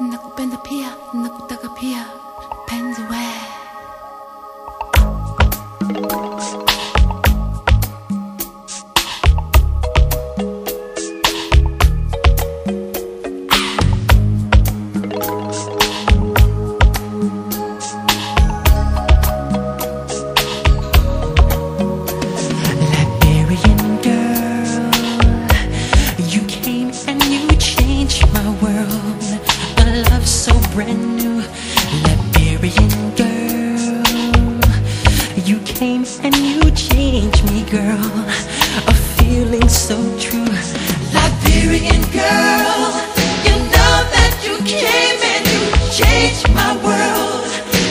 nakupenda pia nakutaka Liberian girl, you came and you changed me, girl. A feeling so true. Liberian girl, you know that you came and you changed my world,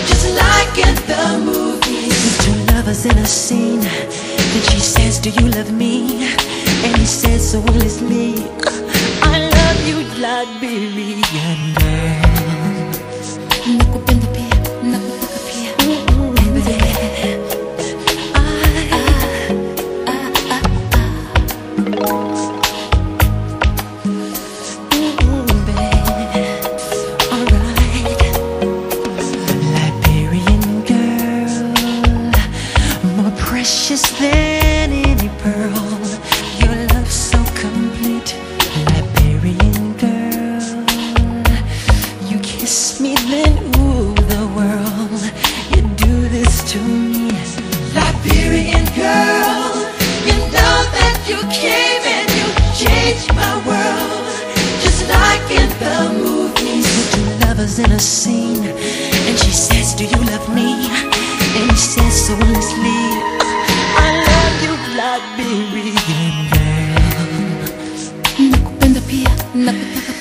just like in the movies. Two lovers in a scene. Then she says, Do you love me? And he says so endlessly, I love you, Liberian girl. And she says, Do you love me? And he says so honestly, I love you, Liberian girl. nakupenda pia nakutaka